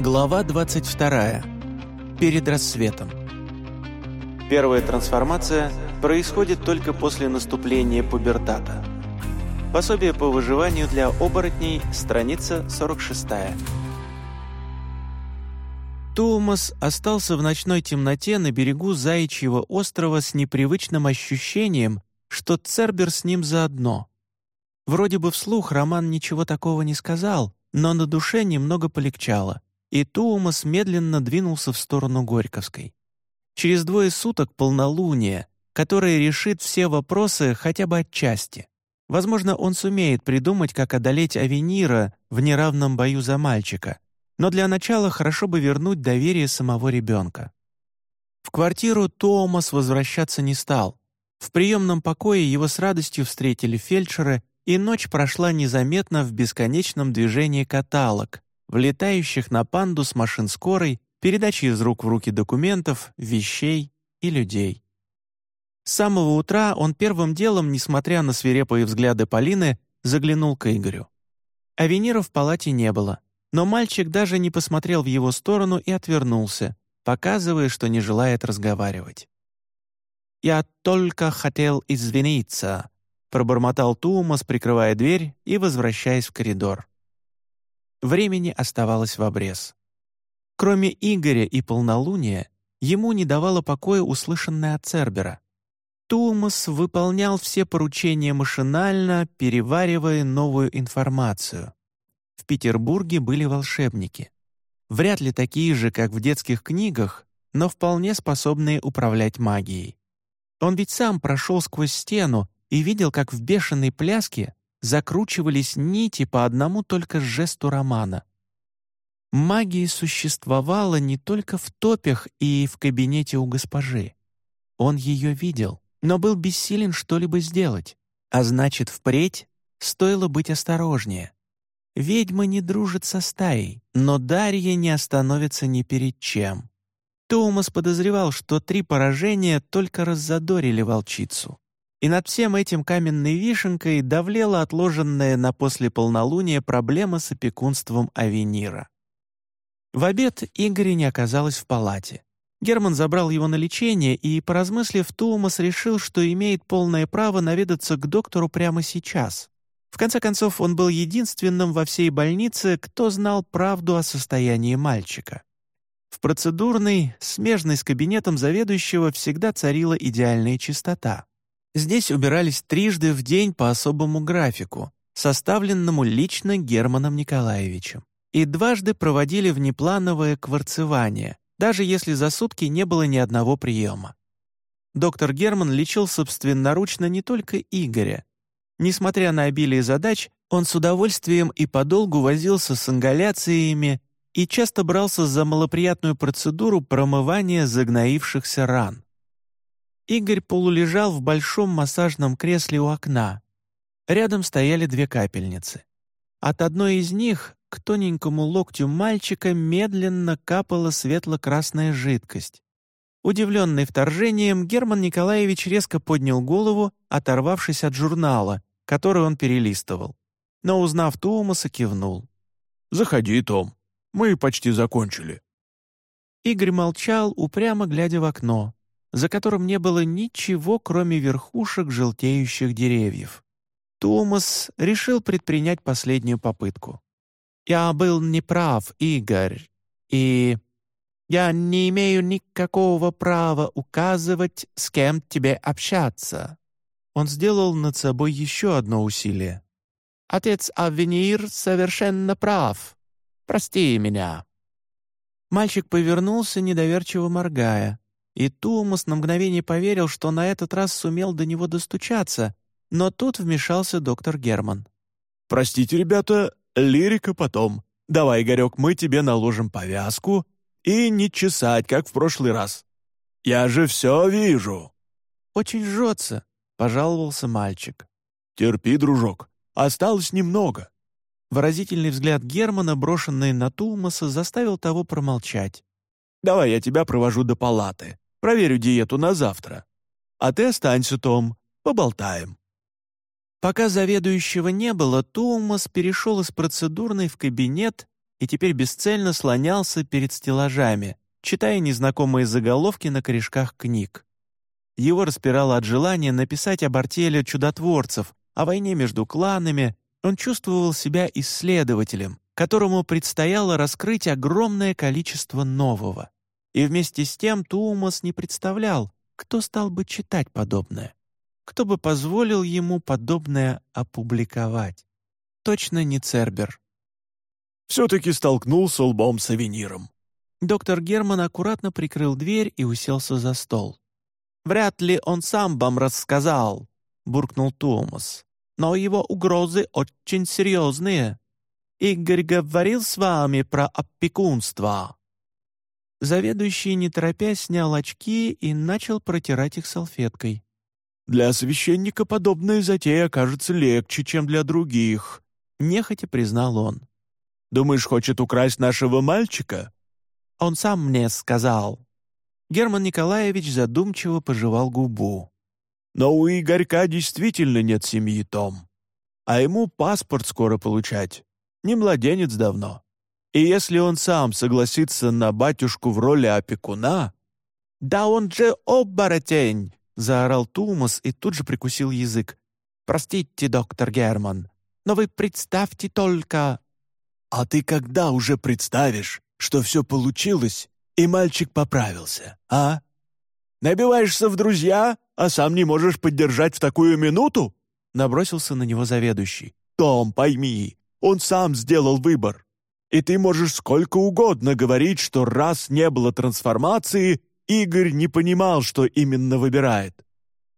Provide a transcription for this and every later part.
Глава 22. Перед рассветом. Первая трансформация происходит только после наступления пубертата. Пособие по выживанию для оборотней, страница 46. Туумас остался в ночной темноте на берегу Заячьего острова с непривычным ощущением, что Цербер с ним заодно. Вроде бы вслух Роман ничего такого не сказал, но на душе немного полегчало, и Туумас медленно двинулся в сторону Горьковской. Через двое суток полнолуние, которое решит все вопросы хотя бы отчасти. Возможно, он сумеет придумать, как одолеть Авенира в неравном бою за мальчика, но для начала хорошо бы вернуть доверие самого ребенка. В квартиру Томас возвращаться не стал. В приемном покое его с радостью встретили фельдшеры и ночь прошла незаметно в бесконечном движении каталог, влетающих на панду с машин скорой, передачи из рук в руки документов, вещей и людей. С самого утра он первым делом, несмотря на свирепые взгляды Полины, заглянул к Игорю. Авенира в палате не было, но мальчик даже не посмотрел в его сторону и отвернулся, показывая, что не желает разговаривать. «Я только хотел извиниться», пробормотал Туумас, прикрывая дверь и возвращаясь в коридор. Времени оставалось в обрез. Кроме Игоря и полнолуния, ему не давало покоя услышанное от Цербера. Туумас выполнял все поручения машинально, переваривая новую информацию. В Петербурге были волшебники. Вряд ли такие же, как в детских книгах, но вполне способные управлять магией. Он ведь сам прошел сквозь стену и видел, как в бешеной пляске закручивались нити по одному только жесту романа. Магия существовала не только в топях и в кабинете у госпожи. Он ее видел, но был бессилен что-либо сделать, а значит, впредь стоило быть осторожнее. Ведьма не дружит со стаей, но Дарья не остановится ни перед чем. Томас подозревал, что три поражения только раззадорили волчицу и над всем этим каменной вишенкой давлела отложенная на после полнолуния проблема с опекунством Авенира. В обед Игоря не оказалось в палате. Герман забрал его на лечение, и, поразмыслив, Туумас решил, что имеет полное право наведаться к доктору прямо сейчас. В конце концов, он был единственным во всей больнице, кто знал правду о состоянии мальчика. В процедурной, смежной с кабинетом заведующего, всегда царила идеальная чистота. Здесь убирались трижды в день по особому графику, составленному лично Германом Николаевичем, и дважды проводили внеплановое кварцевание, даже если за сутки не было ни одного приема. Доктор Герман лечил собственноручно не только Игоря. Несмотря на обилие задач, он с удовольствием и подолгу возился с ингаляциями и часто брался за малоприятную процедуру промывания загноившихся ран. Игорь полулежал в большом массажном кресле у окна. Рядом стояли две капельницы. От одной из них к тоненькому локтю мальчика медленно капала светло-красная жидкость. Удивленный вторжением, Герман Николаевич резко поднял голову, оторвавшись от журнала, который он перелистывал. Но, узнав Туумаса, кивнул. «Заходи, Том. Мы почти закончили». Игорь молчал, упрямо глядя в окно за которым не было ничего, кроме верхушек желтеющих деревьев. Томас решил предпринять последнюю попытку. «Я был неправ, Игорь, и я не имею никакого права указывать, с кем тебе общаться». Он сделал над собой еще одно усилие. «Отец Авенир совершенно прав. Прости меня». Мальчик повернулся, недоверчиво моргая. И Туумас на мгновение поверил, что на этот раз сумел до него достучаться, но тут вмешался доктор Герман. «Простите, ребята, лирика потом. Давай, Игорек, мы тебе наложим повязку и не чесать, как в прошлый раз. Я же все вижу». «Очень жжется», — пожаловался мальчик. «Терпи, дружок, осталось немного». Выразительный взгляд Германа, брошенный на Тулмаса, заставил того промолчать. Давай я тебя провожу до палаты. Проверю диету на завтра. А ты останься, Том, поболтаем». Пока заведующего не было, Томас перешел из процедурной в кабинет и теперь бесцельно слонялся перед стеллажами, читая незнакомые заголовки на корешках книг. Его распирало от желания написать об артеле чудотворцев, о войне между кланами. Он чувствовал себя исследователем, которому предстояло раскрыть огромное количество нового. И вместе с тем Туумас не представлял, кто стал бы читать подобное, кто бы позволил ему подобное опубликовать. Точно не Цербер. «Все-таки столкнулся лбом с авениром». Доктор Герман аккуратно прикрыл дверь и уселся за стол. «Вряд ли он сам вам рассказал», — буркнул Томас. «Но его угрозы очень серьезные. Игорь говорил с вами про опекунство». Заведующий, не торопясь, снял очки и начал протирать их салфеткой. «Для священника подобная затея окажется легче, чем для других», — нехотя признал он. «Думаешь, хочет украсть нашего мальчика?» «Он сам мне сказал». Герман Николаевич задумчиво пожевал губу. «Но у Игорька действительно нет семьи, Том. А ему паспорт скоро получать. Не младенец давно. И если он сам согласится на батюшку в роли опекуна...» «Да он же оборотень!» — заорал Тумас и тут же прикусил язык. «Простите, доктор Герман, но вы представьте только...» «А ты когда уже представишь, что все получилось, и мальчик поправился, а? Набиваешься в друзья, а сам не можешь поддержать в такую минуту?» Набросился на него заведующий. «Том, пойми, он сам сделал выбор. И ты можешь сколько угодно говорить, что раз не было трансформации, Игорь не понимал, что именно выбирает.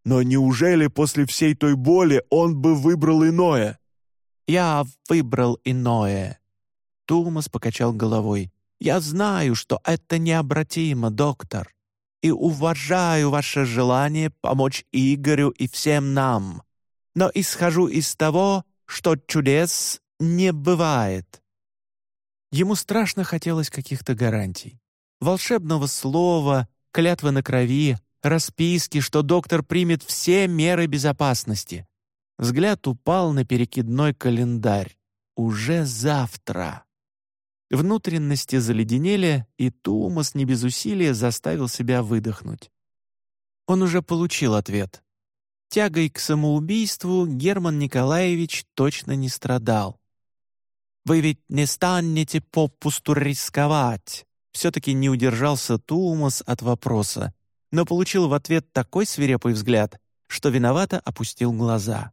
Но неужели после всей той боли он бы выбрал иное? «Я выбрал иное», — Тулмас покачал головой. «Я знаю, что это необратимо, доктор, и уважаю ваше желание помочь Игорю и всем нам, но исхожу из того, что чудес не бывает». Ему страшно хотелось каких-то гарантий. Волшебного слова, клятвы на крови, расписки, что доктор примет все меры безопасности. Взгляд упал на перекидной календарь. Уже завтра. Внутренности заледенели, и Тумас не без усилия заставил себя выдохнуть. Он уже получил ответ. Тягой к самоубийству Герман Николаевич точно не страдал. Вы ведь не станете попусту рисковать!» Все-таки не удержался Тулмас от вопроса, но получил в ответ такой свирепый взгляд, что виновато опустил глаза.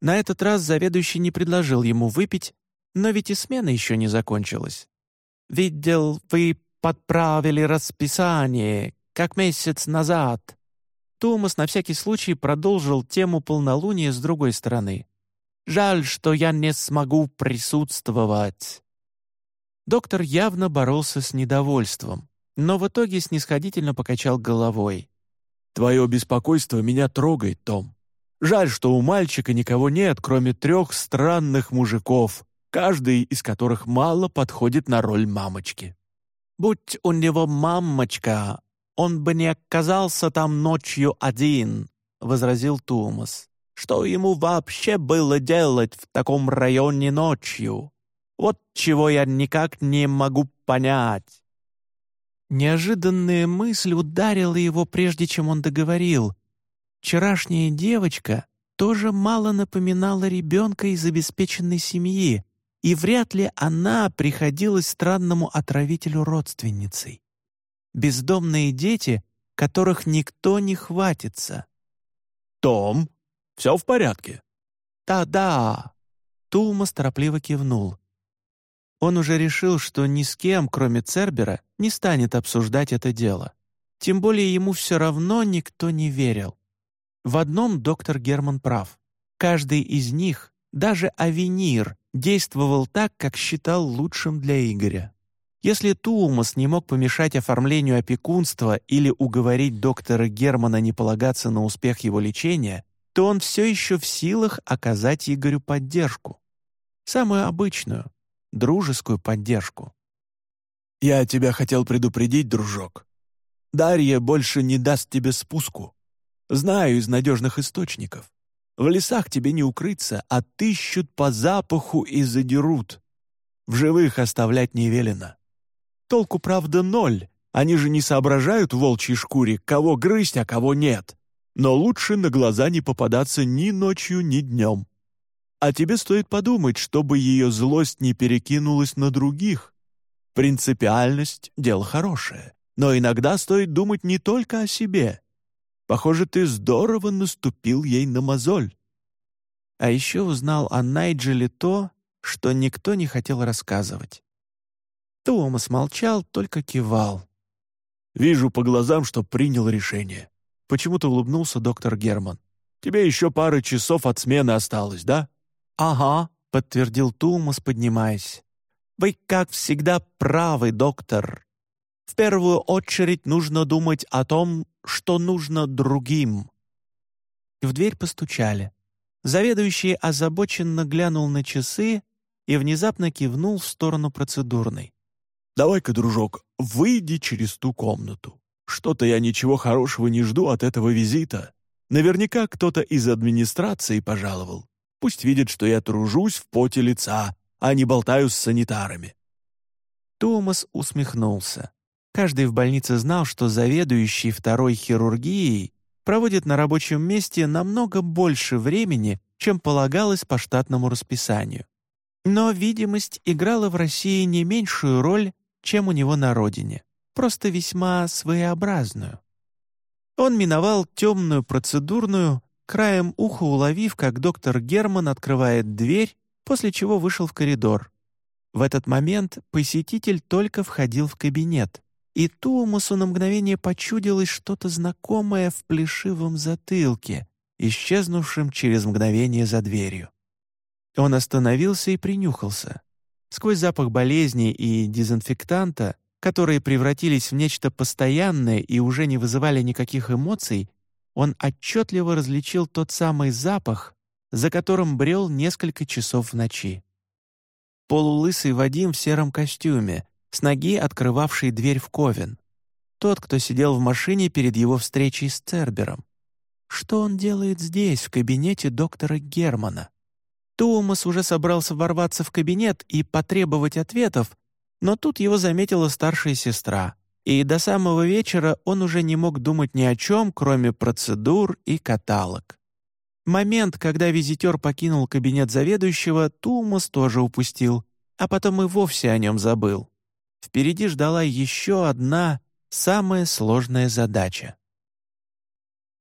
На этот раз заведующий не предложил ему выпить, но ведь и смена еще не закончилась. «Видел, вы подправили расписание, как месяц назад». Томас на всякий случай продолжил тему полнолуния с другой стороны. Жаль, что я не смогу присутствовать». Доктор явно боролся с недовольством, но в итоге снисходительно покачал головой. «Твое беспокойство меня трогает, Том. Жаль, что у мальчика никого нет, кроме трех странных мужиков, каждый из которых мало подходит на роль мамочки». «Будь у него мамочка, он бы не оказался там ночью один», — возразил Тумас. Что ему вообще было делать в таком районе ночью? Вот чего я никак не могу понять». Неожиданная мысль ударила его, прежде чем он договорил. Вчерашняя девочка тоже мало напоминала ребенка из обеспеченной семьи, и вряд ли она приходилась странному отравителю родственницей. Бездомные дети, которых никто не хватится. «Том!» Все в порядке?» «Да-да», — Тулмас торопливо кивнул. Он уже решил, что ни с кем, кроме Цербера, не станет обсуждать это дело. Тем более ему все равно никто не верил. В одном доктор Герман прав. Каждый из них, даже Авенир, действовал так, как считал лучшим для Игоря. Если Туумас не мог помешать оформлению опекунства или уговорить доктора Германа не полагаться на успех его лечения, то он все еще в силах оказать Игорю поддержку. Самую обычную, дружескую поддержку. «Я тебя хотел предупредить, дружок. Дарья больше не даст тебе спуску. Знаю из надежных источников. В лесах тебе не укрыться, а тыщут по запаху и задерут. В живых оставлять не велено. Толку, правда, ноль. Они же не соображают в волчьей шкуре, кого грызть, а кого нет. Но лучше на глаза не попадаться ни ночью, ни днем. А тебе стоит подумать, чтобы ее злость не перекинулась на других. Принципиальность — дело хорошее, но иногда стоит думать не только о себе. Похоже, ты здорово наступил ей на мозоль. А еще узнал о Найджеле то, что никто не хотел рассказывать. Томас молчал, только кивал. «Вижу по глазам, что принял решение». Почему-то улыбнулся доктор Герман. «Тебе еще пара часов от смены осталось, да?» «Ага», — подтвердил Томас, поднимаясь. «Вы, как всегда, правы, доктор. В первую очередь нужно думать о том, что нужно другим». В дверь постучали. Заведующий озабоченно глянул на часы и внезапно кивнул в сторону процедурной. «Давай-ка, дружок, выйди через ту комнату. Что-то я ничего хорошего не жду от этого визита. Наверняка кто-то из администрации пожаловал. Пусть видит, что я тружусь в поте лица, а не болтаю с санитарами». Томас усмехнулся. Каждый в больнице знал, что заведующий второй хирургией проводит на рабочем месте намного больше времени, чем полагалось по штатному расписанию. Но видимость играла в России не меньшую роль, чем у него на родине, просто весьма своеобразную. Он миновал темную процедурную, краем уха уловив, как доктор Герман открывает дверь, после чего вышел в коридор. В этот момент посетитель только входил в кабинет, и Туумусу на мгновение почудилось что-то знакомое в плешивом затылке, исчезнувшем через мгновение за дверью. Он остановился и принюхался. Сквозь запах болезни и дезинфектанта, которые превратились в нечто постоянное и уже не вызывали никаких эмоций, он отчетливо различил тот самый запах, за которым брел несколько часов в ночи. Полулысый Вадим в сером костюме, с ноги открывавший дверь в ковен. Тот, кто сидел в машине перед его встречей с Цербером. Что он делает здесь, в кабинете доктора Германа? Туумас уже собрался ворваться в кабинет и потребовать ответов, но тут его заметила старшая сестра, и до самого вечера он уже не мог думать ни о чем, кроме процедур и каталог. Момент, когда визитер покинул кабинет заведующего, Туумас тоже упустил, а потом и вовсе о нем забыл. Впереди ждала еще одна, самая сложная задача.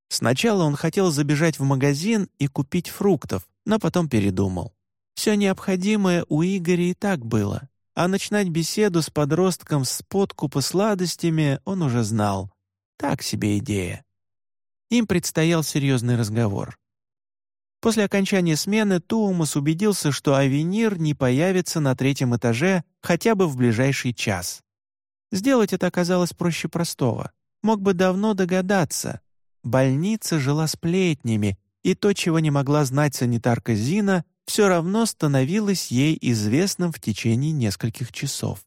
Сначала он хотел забежать в магазин и купить фруктов, но потом передумал. Все необходимое у Игоря и так было, а начинать беседу с подростком с подкупа сладостями он уже знал. Так себе идея. Им предстоял серьезный разговор. После окончания смены Туумас убедился, что Авенир не появится на третьем этаже хотя бы в ближайший час. Сделать это оказалось проще простого. Мог бы давно догадаться. Больница жила сплетнями, и то, чего не могла знать санитарка Зина, все равно становилось ей известным в течение нескольких часов.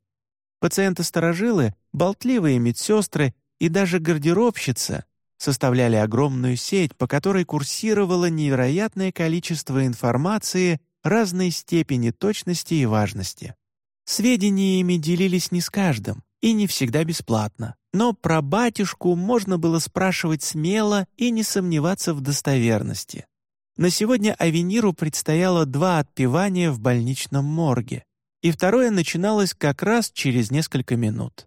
Пациенты-сторожилы, болтливые медсестры и даже гардеробщица составляли огромную сеть, по которой курсировало невероятное количество информации разной степени точности и важности. Сведениями делились не с каждым и не всегда бесплатно. Но про батюшку можно было спрашивать смело и не сомневаться в достоверности. На сегодня Авениру предстояло два отпевания в больничном морге, и второе начиналось как раз через несколько минут.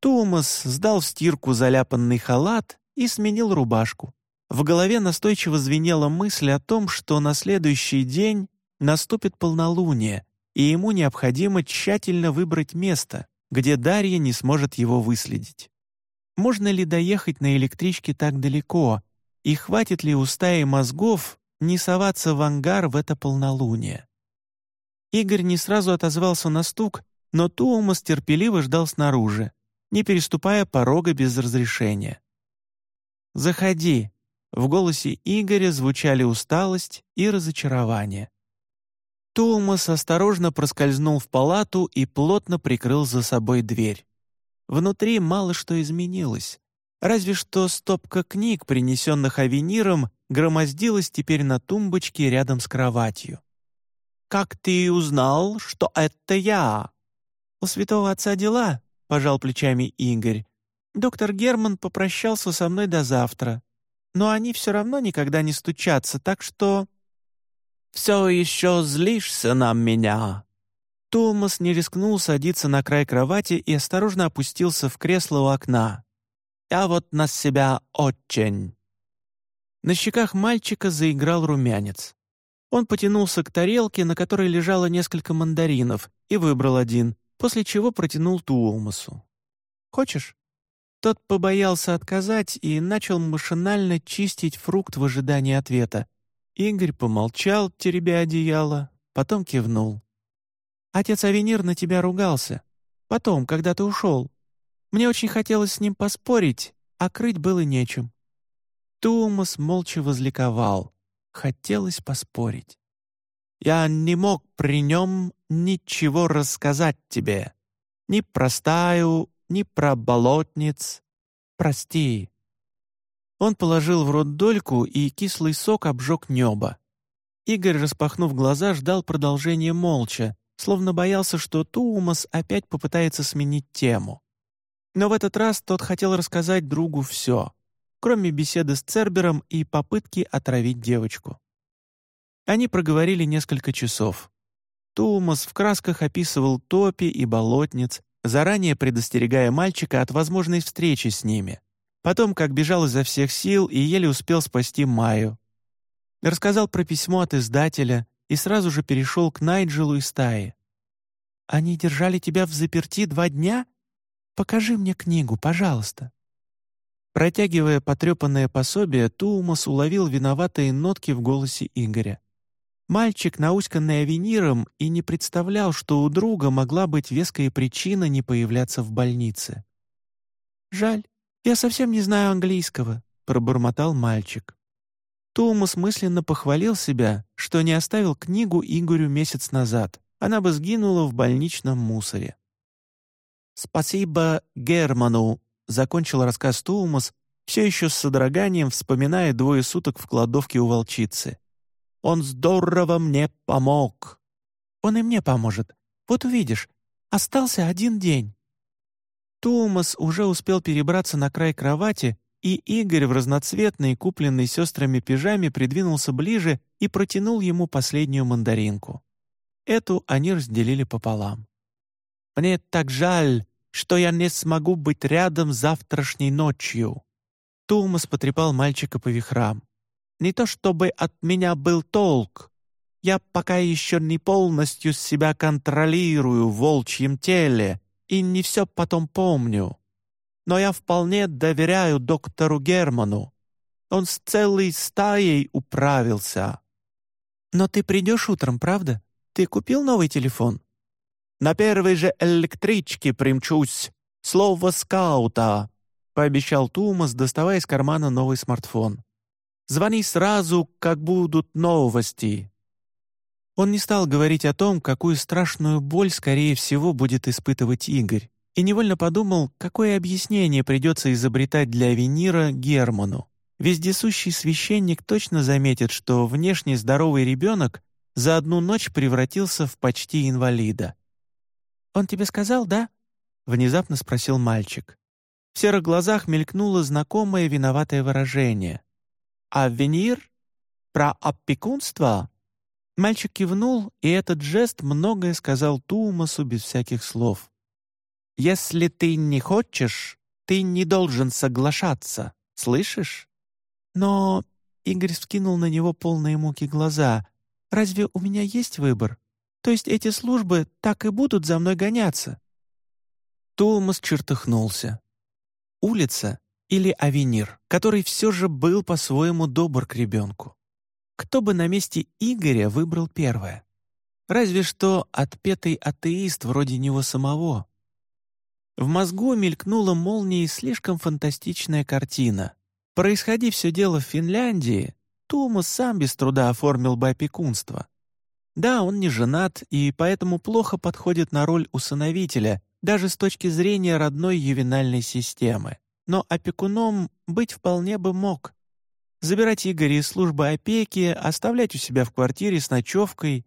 Томас сдал в стирку заляпанный халат и сменил рубашку. В голове настойчиво звенела мысль о том, что на следующий день наступит полнолуние, и ему необходимо тщательно выбрать место, где Дарья не сможет его выследить. Можно ли доехать на электричке так далеко, и хватит ли у стаи мозгов не соваться в ангар в это полнолуние? Игорь не сразу отозвался на стук, но Туумас терпеливо ждал снаружи, не переступая порога без разрешения. «Заходи», — в голосе Игоря звучали усталость и разочарование. Томас осторожно проскользнул в палату и плотно прикрыл за собой дверь. Внутри мало что изменилось. Разве что стопка книг, принесенных авениром, громоздилась теперь на тумбочке рядом с кроватью. как ты узнал, что это я?» «У святого отца дела», — пожал плечами Игорь. «Доктор Герман попрощался со мной до завтра. Но они все равно никогда не стучатся, так что...» «Все еще злишься на меня?» Томас не рискнул садиться на край кровати и осторожно опустился в кресло у окна. «Я вот на себя очень...» На щеках мальчика заиграл румянец. Он потянулся к тарелке, на которой лежало несколько мандаринов, и выбрал один, после чего протянул Туомасу. «Хочешь?» Тот побоялся отказать и начал машинально чистить фрукт в ожидании ответа. Игорь помолчал, теребя одеяло, потом кивнул. «Отец Авенир на тебя ругался. Потом, когда ты ушел. Мне очень хотелось с ним поспорить, а крыть было нечем». Туумас молча возликовал. Хотелось поспорить. «Я не мог при нем ничего рассказать тебе. Ни про стаю, ни про болотниц. Прости». Он положил в рот дольку, и кислый сок обжег небо. Игорь, распахнув глаза, ждал продолжения молча, словно боялся, что Туумас опять попытается сменить тему. Но в этот раз тот хотел рассказать другу все кроме беседы с Цербером и попытки отравить девочку. Они проговорили несколько часов. Тумас в красках описывал топи и болотниц, заранее предостерегая мальчика от возможной встречи с ними. Потом, как бежал изо всех сил и еле успел спасти Майю. Рассказал про письмо от издателя и сразу же перешел к Найджелу и стае. «Они держали тебя в заперти два дня? Покажи мне книгу, пожалуйста». Протягивая потрепанное пособие, Туумас уловил виноватые нотки в голосе Игоря. Мальчик, науськанный авениром, и не представлял, что у друга могла быть веская причина не появляться в больнице. «Жаль, я совсем не знаю английского», — пробормотал мальчик. Туумас мысленно похвалил себя, что не оставил книгу Игорю месяц назад. Она бы сгинула в больничном мусоре. «Спасибо Герману — закончил рассказ Туумас, все еще с содроганием вспоминая двое суток в кладовке у волчицы. «Он здорово мне помог!» «Он и мне поможет. Вот увидишь. Остался один день». Туумас уже успел перебраться на край кровати, и Игорь в разноцветной, купленной сестрами пижаме придвинулся ближе и протянул ему последнюю мандаринку. Эту они разделили пополам. «Мне так жаль, что я не смогу быть рядом завтрашней ночью». Тумас потрепал мальчика по вихрам. «Не то чтобы от меня был толк. Я пока еще не полностью себя контролирую в волчьем теле и не все потом помню. Но я вполне доверяю доктору Герману. Он с целой стаей управился». «Но ты придешь утром, правда? Ты купил новый телефон?» На первой же электричке примчусь. Слово скаута», — пообещал Тумас, доставая из кармана новый смартфон. «Звони сразу, как будут новости». Он не стал говорить о том, какую страшную боль, скорее всего, будет испытывать Игорь, и невольно подумал, какое объяснение придется изобретать для Венира Герману. Вездесущий священник точно заметит, что внешне здоровый ребенок за одну ночь превратился в почти инвалида. «Он тебе сказал, да?» — внезапно спросил мальчик. В серых глазах мелькнуло знакомое виноватое выражение. «Авенир? Про опекунство?» Мальчик кивнул, и этот жест многое сказал Туумасу без всяких слов. «Если ты не хочешь, ты не должен соглашаться, слышишь?» «Но...» — Игорь скинул на него полные муки глаза. «Разве у меня есть выбор?» То есть эти службы так и будут за мной гоняться?» Томас чертыхнулся. Улица или авенир, который все же был по-своему добр к ребенку. Кто бы на месте Игоря выбрал первое? Разве что отпетый атеист вроде него самого. В мозгу мелькнула молнией слишком фантастичная картина. Происходи все дело в Финляндии, Томас сам без труда оформил бы опекунство. Да, он не женат и поэтому плохо подходит на роль усыновителя, даже с точки зрения родной ювенальной системы. Но опекуном быть вполне бы мог. Забирать Игоря из службы опеки, оставлять у себя в квартире с ночевкой.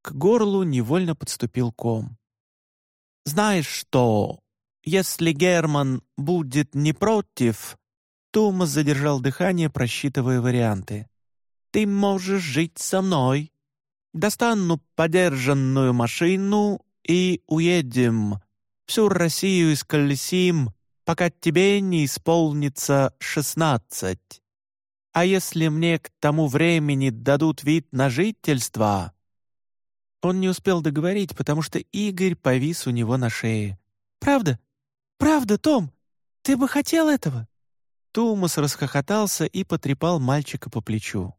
к горлу невольно подступил ком. «Знаешь что, если Герман будет не против...» Томас задержал дыхание, просчитывая варианты. «Ты можешь жить со мной. Достану подержанную машину и уедем. Всю Россию исколесим, пока тебе не исполнится шестнадцать. А если мне к тому времени дадут вид на жительство...» Он не успел договорить, потому что Игорь повис у него на шее. «Правда? Правда, Том? Ты бы хотел этого?» Тумас расхохотался и потрепал мальчика по плечу.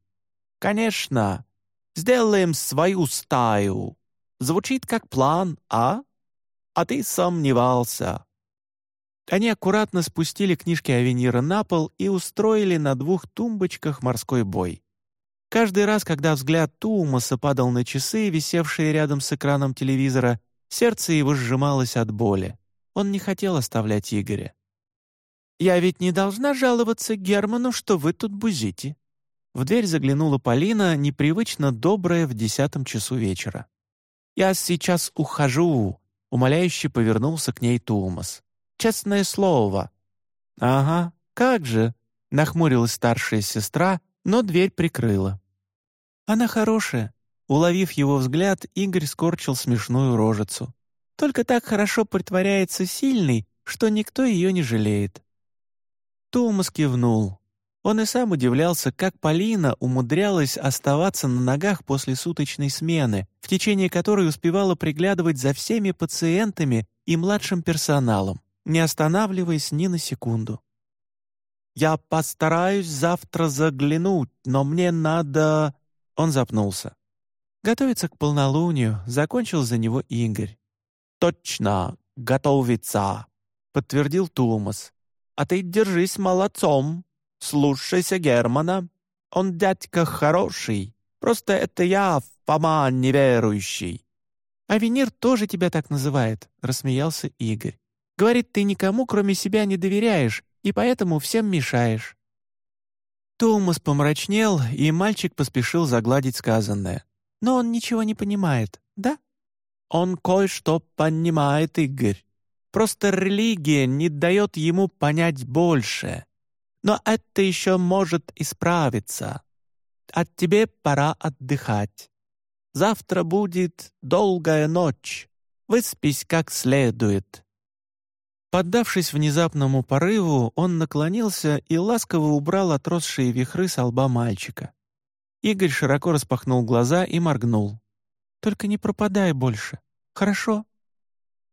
«Конечно! Сделаем свою стаю! Звучит как план, а? А ты сомневался!» Они аккуратно спустили книжки Авенира на пол и устроили на двух тумбочках морской бой. Каждый раз, когда взгляд Туумаса падал на часы, висевшие рядом с экраном телевизора, сердце его сжималось от боли. Он не хотел оставлять Игоря. «Я ведь не должна жаловаться Герману, что вы тут бузите». В дверь заглянула Полина, непривычно добрая в десятом часу вечера. «Я сейчас ухожу», — умоляюще повернулся к ней Туумас. «Честное слово». «Ага, как же», — нахмурилась старшая сестра, но дверь прикрыла. «Она хорошая». Уловив его взгляд, Игорь скорчил смешную рожицу. «Только так хорошо притворяется сильный, что никто ее не жалеет». Томас кивнул. Он и сам удивлялся, как Полина умудрялась оставаться на ногах после суточной смены, в течение которой успевала приглядывать за всеми пациентами и младшим персоналом, не останавливаясь ни на секунду. «Я постараюсь завтра заглянуть, но мне надо...» Он запнулся. «Готовится к полнолунию», — закончил за него Игорь. «Точно, готовится», — подтвердил Тулмас. «А ты держись молодцом, слушайся Германа. Он дядька хороший, просто это я, Фома неверующий». «Авенир тоже тебя так называет», — рассмеялся Игорь. «Говорит, ты никому, кроме себя, не доверяешь, и поэтому всем мешаешь». Томас помрачнел, и мальчик поспешил загладить сказанное. «Но он ничего не понимает, да?» «Он кое-что понимает, Игорь. Просто религия не дает ему понять больше. Но это еще может исправиться. А тебе пора отдыхать. Завтра будет долгая ночь. Выспись как следует. Поддавшись внезапному порыву, он наклонился и ласково убрал отросшие вихры с лба мальчика. Игорь широко распахнул глаза и моргнул. «Только не пропадай больше, хорошо?»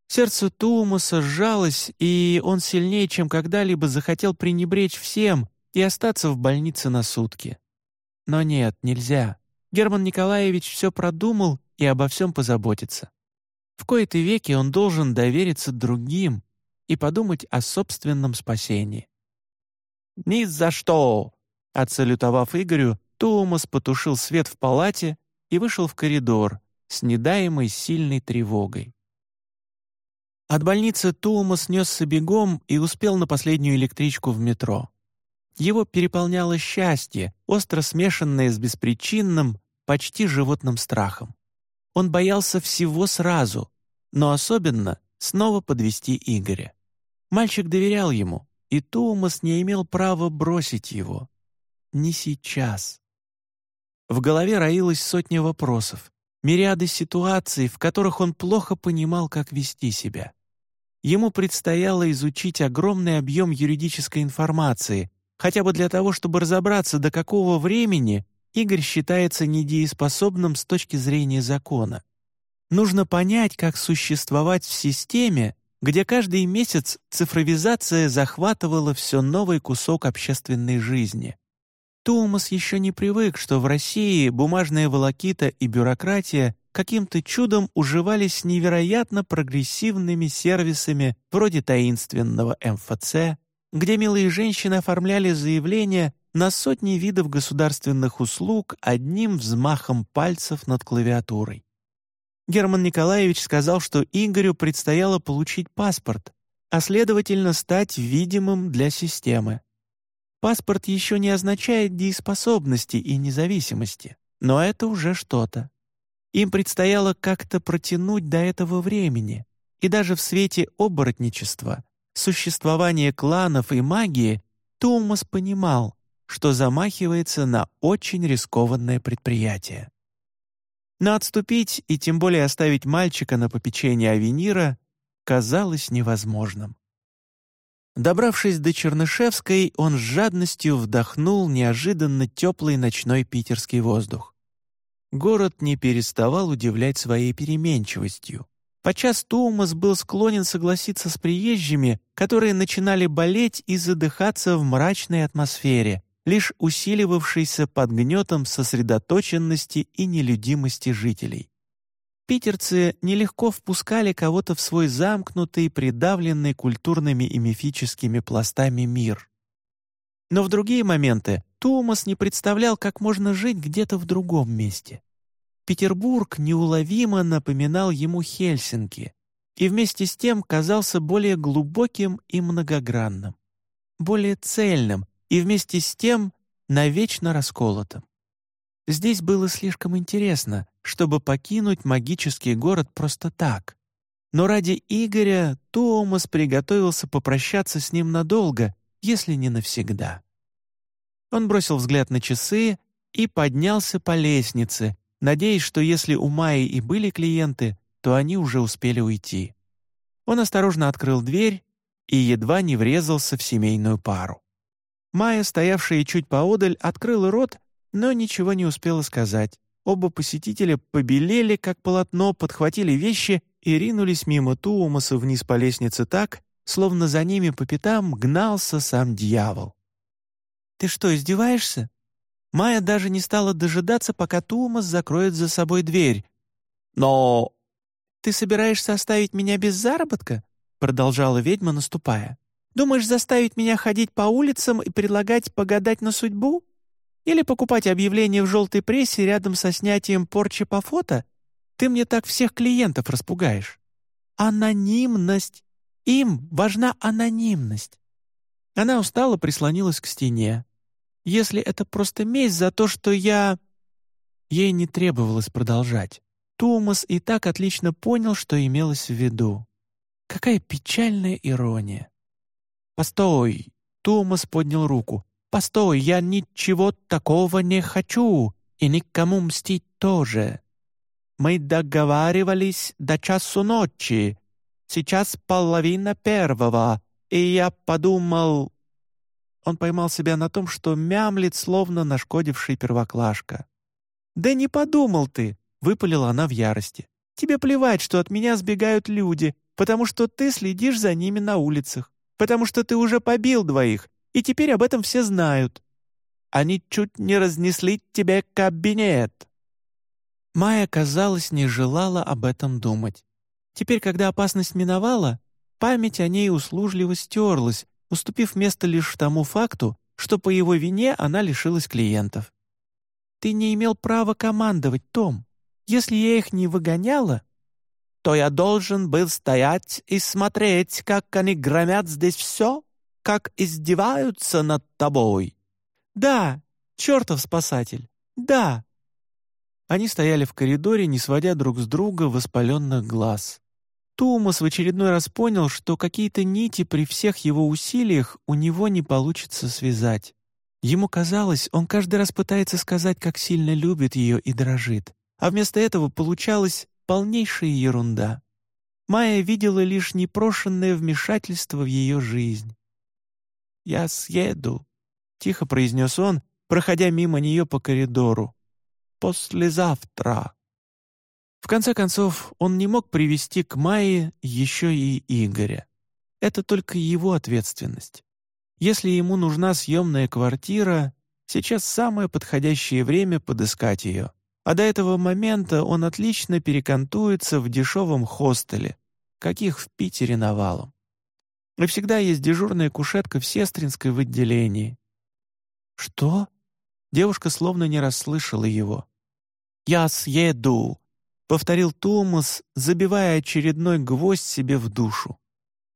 Сердце Тумаса сжалось, и он сильнее, чем когда-либо захотел пренебречь всем и остаться в больнице на сутки. Но нет, нельзя. Герман Николаевич все продумал и обо всем позаботится. В кои-то веки он должен довериться другим, и подумать о собственном спасении. «Ни за что!» Отсалютовав Игорю, Томас потушил свет в палате и вышел в коридор с недаемой сильной тревогой. От больницы Томас несся бегом и успел на последнюю электричку в метро. Его переполняло счастье, остро смешанное с беспричинным, почти животным страхом. Он боялся всего сразу, но особенно снова подвести Игоря. Мальчик доверял ему, и Туумас не имел права бросить его. Не сейчас. В голове роилась сотня вопросов, мириады ситуаций, в которых он плохо понимал, как вести себя. Ему предстояло изучить огромный объем юридической информации, хотя бы для того, чтобы разобраться, до какого времени Игорь считается недееспособным с точки зрения закона. Нужно понять, как существовать в системе, где каждый месяц цифровизация захватывала все новый кусок общественной жизни. Томас еще не привык, что в России бумажная волокита и бюрократия каким-то чудом уживались с невероятно прогрессивными сервисами вроде таинственного МФЦ, где милые женщины оформляли заявления на сотни видов государственных услуг одним взмахом пальцев над клавиатурой. Герман Николаевич сказал, что Игорю предстояло получить паспорт, а следовательно стать видимым для системы. Паспорт еще не означает дееспособности и независимости, но это уже что-то. Им предстояло как-то протянуть до этого времени, и даже в свете оборотничества, существования кланов и магии, Томас понимал, что замахивается на очень рискованное предприятие. Но отступить и тем более оставить мальчика на попечение Авенира казалось невозможным. Добравшись до Чернышевской, он с жадностью вдохнул неожиданно теплый ночной питерский воздух. Город не переставал удивлять своей переменчивостью. Подчас Туумас был склонен согласиться с приезжими, которые начинали болеть и задыхаться в мрачной атмосфере, лишь усиливавшейся под гнетом сосредоточенности и нелюдимости жителей. Питерцы нелегко впускали кого-то в свой замкнутый, придавленный культурными и мифическими пластами мир. Но в другие моменты Томас не представлял, как можно жить где-то в другом месте. Петербург неуловимо напоминал ему Хельсинки и вместе с тем казался более глубоким и многогранным, более цельным и вместе с тем навечно расколотым. Здесь было слишком интересно, чтобы покинуть магический город просто так. Но ради Игоря Томас приготовился попрощаться с ним надолго, если не навсегда. Он бросил взгляд на часы и поднялся по лестнице, надеясь, что если у Майи и были клиенты, то они уже успели уйти. Он осторожно открыл дверь и едва не врезался в семейную пару. Майя, стоявшая чуть поодаль, открыла рот но ничего не успела сказать. Оба посетителя побелели, как полотно, подхватили вещи и ринулись мимо Туумаса вниз по лестнице так, словно за ними по пятам гнался сам дьявол. «Ты что, издеваешься?» Майя даже не стала дожидаться, пока Туумас закроет за собой дверь. «Но...» «Ты собираешься оставить меня без заработка?» продолжала ведьма, наступая. «Думаешь заставить меня ходить по улицам и предлагать погадать на судьбу?» Или покупать объявление в желтой прессе рядом со снятием порчи по фото? Ты мне так всех клиентов распугаешь. Анонимность. Им важна анонимность. Она устало прислонилась к стене. Если это просто месть за то, что я... Ей не требовалось продолжать. Томас и так отлично понял, что имелось в виду. Какая печальная ирония. «Постой!» — Томас поднял руку. «Постой, я ничего такого не хочу, и никому мстить тоже. Мы договаривались до часу ночи. Сейчас половина первого, и я подумал...» Он поймал себя на том, что мямлит, словно нашкодивший первоклашка. «Да не подумал ты!» — выпалила она в ярости. «Тебе плевать, что от меня сбегают люди, потому что ты следишь за ними на улицах, потому что ты уже побил двоих, и теперь об этом все знают. Они чуть не разнесли тебе кабинет». Майя, казалось, не желала об этом думать. Теперь, когда опасность миновала, память о ней услужливо стерлась, уступив место лишь тому факту, что по его вине она лишилась клиентов. «Ты не имел права командовать, Том. Если я их не выгоняла, то я должен был стоять и смотреть, как они громят здесь все?» Как издеваются над тобой. Да, чертов спасатель, да. Они стояли в коридоре, не сводя друг с друга воспаленных глаз. Тумас в очередной раз понял, что какие-то нити при всех его усилиях у него не получится связать. Ему казалось, он каждый раз пытается сказать, как сильно любит ее и дрожит, а вместо этого получалась полнейшая ерунда. Майя видела лишь непрошенное вмешательство в ее жизнь. «Я съеду», — тихо произнес он, проходя мимо нее по коридору. «Послезавтра». В конце концов, он не мог привести к Майе еще и Игоря. Это только его ответственность. Если ему нужна съемная квартира, сейчас самое подходящее время подыскать ее. А до этого момента он отлично перекантуется в дешевом хостеле, каких в Питере навалом. И всегда есть дежурная кушетка в сестринской в отделении». «Что?» Девушка словно не расслышала его. «Я съеду», — повторил Томас, забивая очередной гвоздь себе в душу.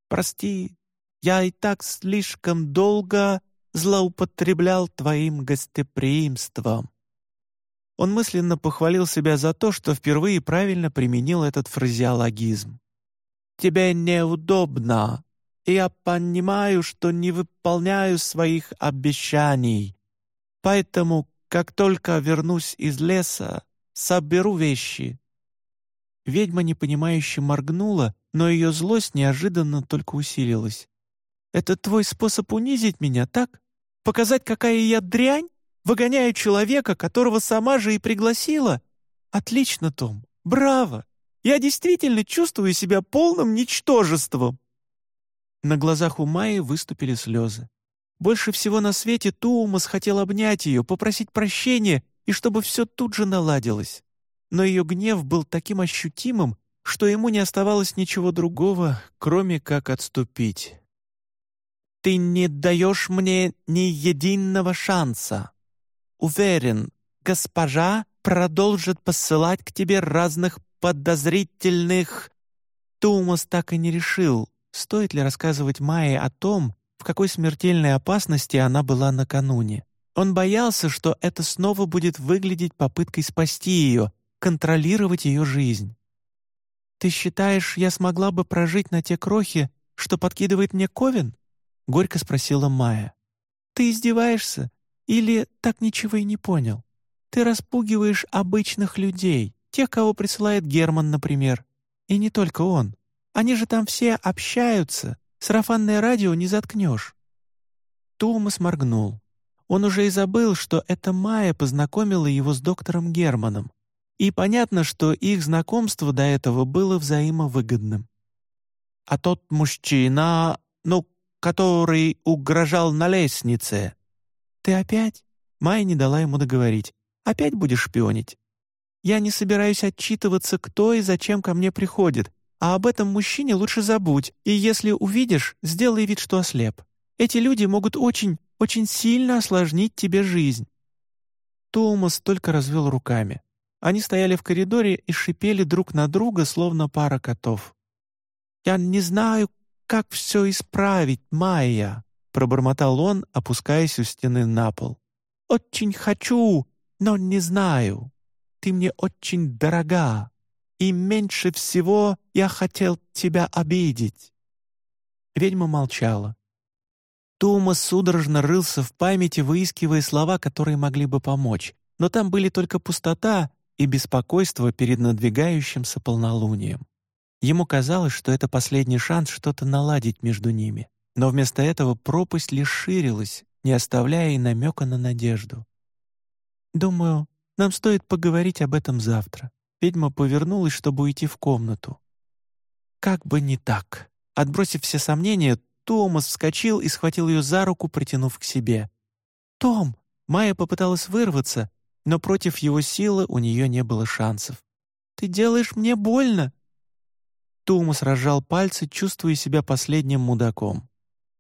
«Прости, я и так слишком долго злоупотреблял твоим гостеприимством». Он мысленно похвалил себя за то, что впервые правильно применил этот фразеологизм. «Тебе неудобно, я понимаю, что не выполняю своих обещаний. Поэтому, как только вернусь из леса, соберу вещи». Ведьма непонимающе моргнула, но ее злость неожиданно только усилилась. «Это твой способ унизить меня, так? Показать, какая я дрянь? Выгоняю человека, которого сама же и пригласила? Отлично, Том, браво! Я действительно чувствую себя полным ничтожеством!» На глазах у Майи выступили слезы. Больше всего на свете Туумас хотел обнять ее, попросить прощения и чтобы все тут же наладилось. Но ее гнев был таким ощутимым, что ему не оставалось ничего другого, кроме как отступить. «Ты не даешь мне ни единого шанса. Уверен, госпожа продолжит посылать к тебе разных подозрительных...» Тумас так и не решил, стоит ли рассказывать Майе о том, в какой смертельной опасности она была накануне. Он боялся, что это снова будет выглядеть попыткой спасти ее, контролировать ее жизнь. «Ты считаешь, я смогла бы прожить на те крохи, что подкидывает мне Ковен?» — горько спросила Майя. «Ты издеваешься? Или так ничего и не понял? Ты распугиваешь обычных людей, тех, кого присылает Герман, например. И не только он. Они же там все общаются. Сарафанное радио не заткнешь». Томас моргнул. Он уже и забыл, что это Майя познакомила его с доктором Германом, и понятно, что их знакомство до этого было взаимовыгодным. А тот мужчина, ну, который угрожал на лестнице. Ты опять? Майя не дала ему договорить. Опять будешь шпионить? Я не собираюсь отчитываться, кто и зачем ко мне приходит, а об этом мужчине лучше забудь, и если увидишь, сделай вид, что ослеп. Эти люди могут очень, очень сильно осложнить тебе жизнь». Томас только развел руками. Они стояли в коридоре и шипели друг на друга, словно пара котов. «Я не знаю, как все исправить, Майя», — пробормотал он, опускаясь у стены на пол. «Очень хочу, но не знаю. Ты мне очень дорога, и меньше всего я хотел тебя обидеть». Ведьма молчала. Тума судорожно рылся в памяти, выискивая слова, которые могли бы помочь. Но там были только пустота и беспокойство перед надвигающимся полнолунием. Ему казалось, что это последний шанс что-то наладить между ними, но вместо этого пропасть лишь ширилась, не оставляя и намека на надежду. «Думаю, нам стоит поговорить об этом завтра». Ведьма повернулась, чтобы уйти в комнату. Как бы не так. Отбросив все сомнения, Томас вскочил и схватил ее за руку, притянув к себе. «Том!» Майя попыталась вырваться, но против его силы у нее не было шансов. «Ты делаешь мне больно!» Тумас разжал пальцы, чувствуя себя последним мудаком.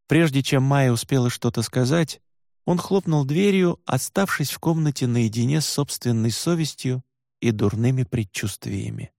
Прежде чем Майя успела что-то сказать, он хлопнул дверью, оставшись в комнате наедине с собственной совестью и дурными предчувствиями.